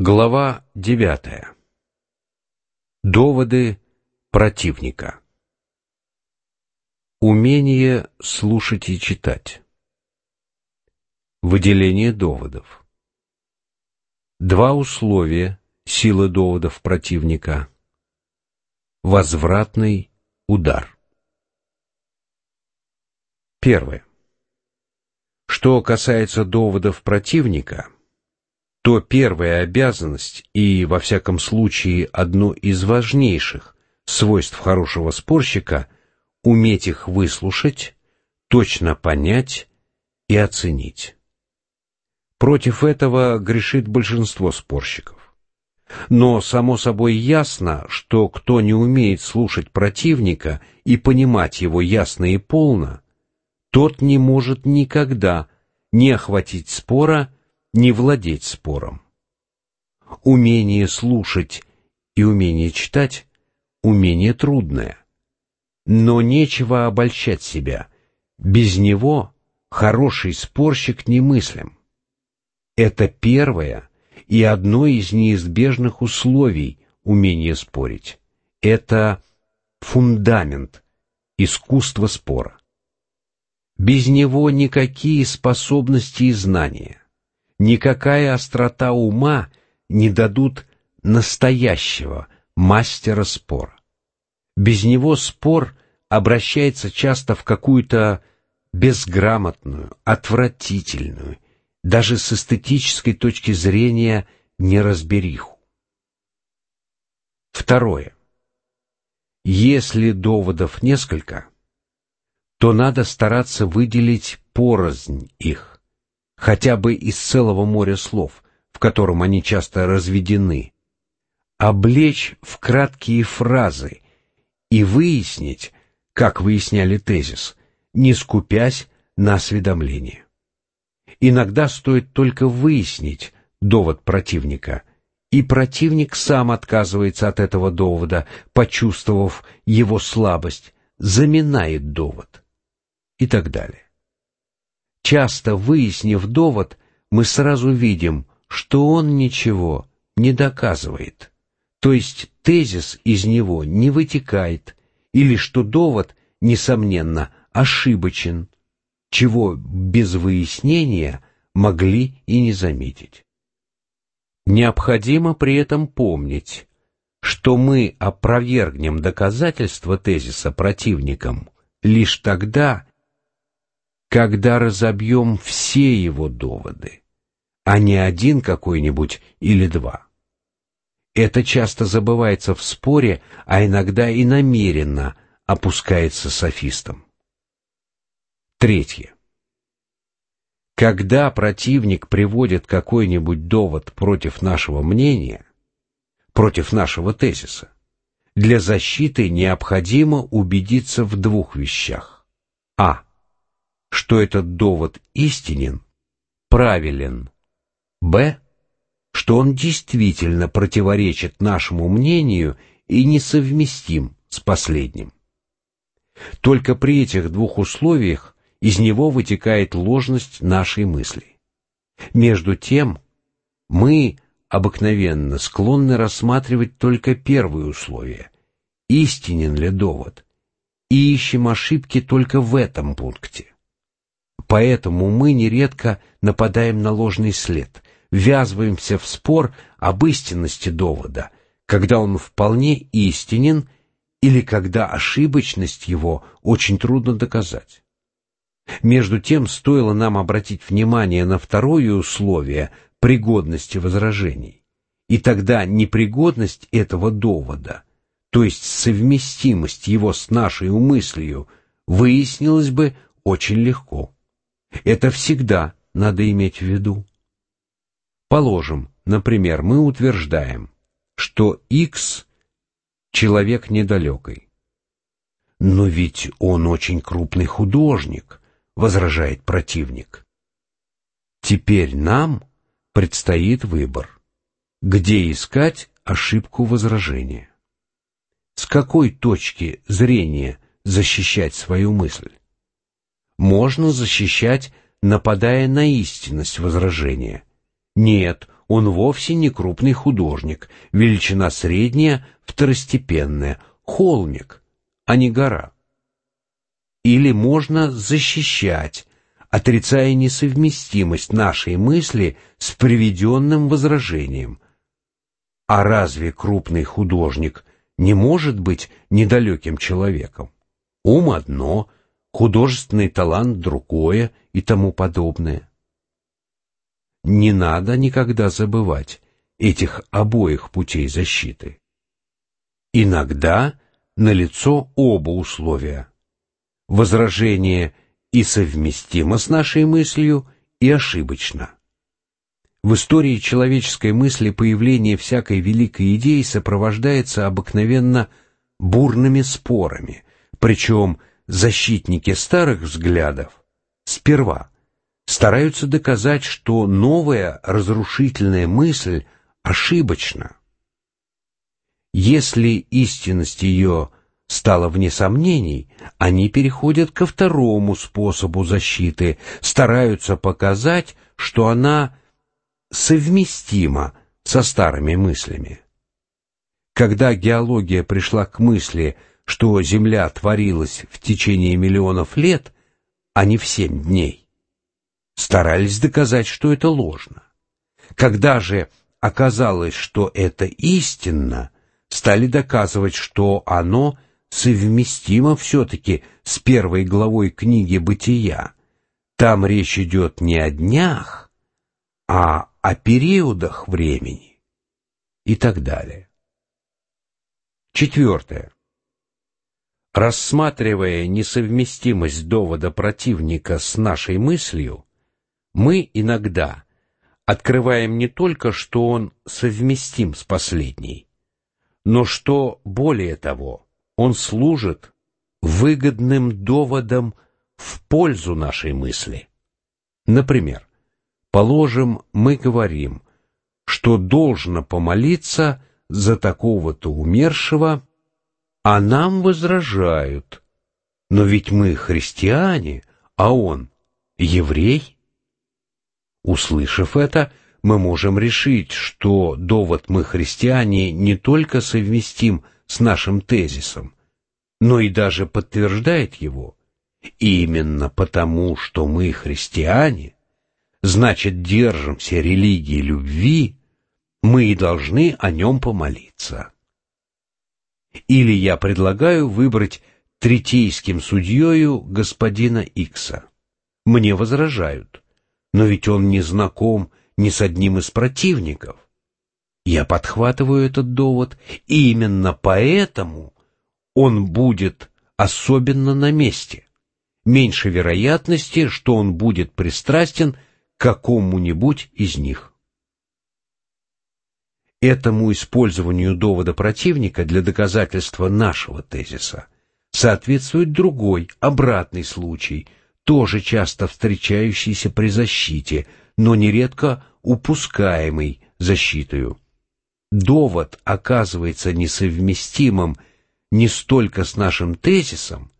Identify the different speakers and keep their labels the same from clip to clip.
Speaker 1: Глава девятая. Доводы противника. Умение слушать и читать. Выделение доводов. Два условия силы доводов противника. Возвратный удар. Первое. Что касается доводов противника, то первая обязанность и, во всяком случае, одно из важнейших свойств хорошего спорщика — уметь их выслушать, точно понять и оценить. Против этого грешит большинство спорщиков. Но само собой ясно, что кто не умеет слушать противника и понимать его ясно и полно, тот не может никогда не охватить спора, не владеть спором. Умение слушать и умение читать — умение трудное. Но нечего обольщать себя. Без него хороший спорщик немыслим. Это первое и одно из неизбежных условий умения спорить. Это фундамент искусства спора. Без него никакие способности и знания, никакая острота ума не дадут настоящего мастера спора. Без него спор обращается часто в какую-то безграмотную, отвратительную, даже с эстетической точки зрения неразбериху. Второе. Если доводов несколько, то надо стараться выделить порознь их, хотя бы из целого моря слов, в котором они часто разведены, облечь в краткие фразы и выяснить, как выясняли тезис, не скупясь на осведомление. Иногда стоит только выяснить довод противника, и противник сам отказывается от этого довода, почувствовав его слабость, заминает довод и так далее. Часто выяснив довод, мы сразу видим, что он ничего не доказывает, то есть тезис из него не вытекает, или что довод, несомненно, ошибочен, чего без выяснения могли и не заметить. Необходимо при этом помнить, что мы опровергнем доказательства тезиса противникам лишь тогда, когда разобьем все его доводы, а не один какой-нибудь или два. Это часто забывается в споре, а иногда и намеренно опускается софистом. Третье. Когда противник приводит какой-нибудь довод против нашего мнения, против нашего тезиса, для защиты необходимо убедиться в двух вещах. А. Что этот довод истинен, правилен. Б. Что он действительно противоречит нашему мнению и несовместим с последним. Только при этих двух условиях из него вытекает ложность нашей мысли. Между тем, мы обыкновенно склонны рассматривать только первое условие, истинен ли довод, и ищем ошибки только в этом пункте. Поэтому мы нередко нападаем на ложный след, ввязываемся в спор об истинности довода, когда он вполне истинен или когда ошибочность его очень трудно доказать. Между тем, стоило нам обратить внимание на второе условие пригодности возражений, и тогда непригодность этого довода, то есть совместимость его с нашей умыслью, выяснилась бы очень легко. Это всегда надо иметь в виду. Положим, например, мы утверждаем, что X — человек недалекий. Но ведь он очень крупный художник, возражает противник. Теперь нам предстоит выбор. Где искать ошибку возражения? С какой точки зрения защищать свою мысль? Можно защищать, нападая на истинность возражения. Нет, он вовсе не крупный художник, величина средняя, второстепенная, холмик, а не гора. Или можно защищать, отрицая несовместимость нашей мысли с приведенным возражением. А разве крупный художник не может быть недалеким человеком? Ум одно, художественный талант другое и тому подобное. Не надо никогда забывать этих обоих путей защиты. Иногда налицо оба условия. Возражение и совместимо с нашей мыслью, и ошибочно. В истории человеческой мысли появление всякой великой идеи сопровождается обыкновенно бурными спорами, причем защитники старых взглядов сперва стараются доказать, что новая разрушительная мысль ошибочна. Если истинность ее стала вне сомнений, они переходят ко второму способу защиты, стараются показать, что она совместима со старыми мыслями. Когда геология пришла к мысли, что Земля творилась в течение миллионов лет, а не в семь дней, старались доказать, что это ложно. Когда же оказалось, что это истинно, стали доказывать, что оно совместимо все-таки с первой главой книги «Бытия». Там речь идет не о днях, а о периодах времени и так далее. Четвертое. Рассматривая несовместимость довода противника с нашей мыслью, мы иногда открываем не только, что он совместим с последней, но что, более того, он служит выгодным доводом в пользу нашей мысли. Например, положим, мы говорим, что должно помолиться за такого-то умершего, а нам возражают, но ведь мы христиане, а он еврей. Услышав это, мы можем решить, что довод «мы христиане» не только совместим с нашим тезисом, но и даже подтверждает его. И именно потому, что мы христиане, значит, держимся религии любви, мы и должны о нем помолиться. Или я предлагаю выбрать третейским судьею господина Икса. Мне возражают, но ведь он не знаком ни с одним из противников. Я подхватываю этот довод, и именно поэтому он будет особенно на месте. Меньше вероятности, что он будет пристрастен к какому-нибудь из них. Этому использованию довода противника для доказательства нашего тезиса соответствует другой, обратный случай, тоже часто встречающийся при защите, но нередко упускаемый защитою довод оказывается несовместимым не столько с нашим тезисом,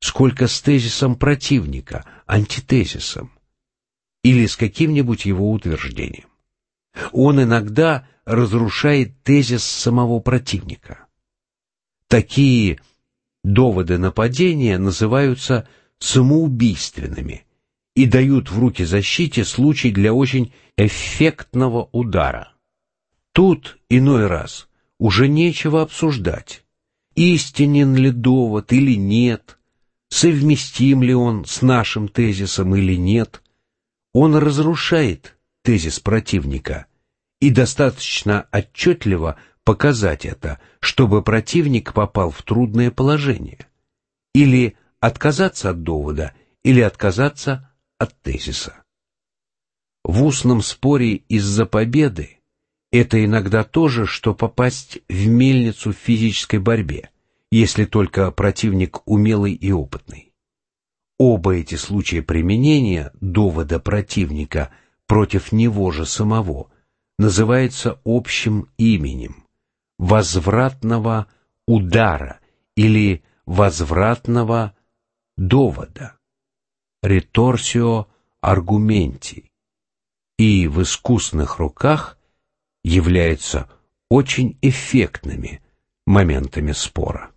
Speaker 1: сколько с тезисом противника, антитезисом, или с каким-нибудь его утверждением. Он иногда разрушает тезис самого противника. Такие доводы нападения называются самоубийственными и дают в руки защите случай для очень эффектного удара. Тут иной раз уже нечего обсуждать, истинен ли довод или нет, совместим ли он с нашим тезисом или нет. Он разрушает тезис противника, и достаточно отчетливо показать это, чтобы противник попал в трудное положение. Или отказаться от довода, или отказаться от тезиса. В устном споре из-за победы это иногда то же, что попасть в мельницу в физической борьбе, если только противник умелый и опытный. Оба эти случая применения довода противника против него же самого называются общим именем – возвратного удара или возвратного довода – реторсио аргументи. И в искусных руках являются очень эффектными моментами спора.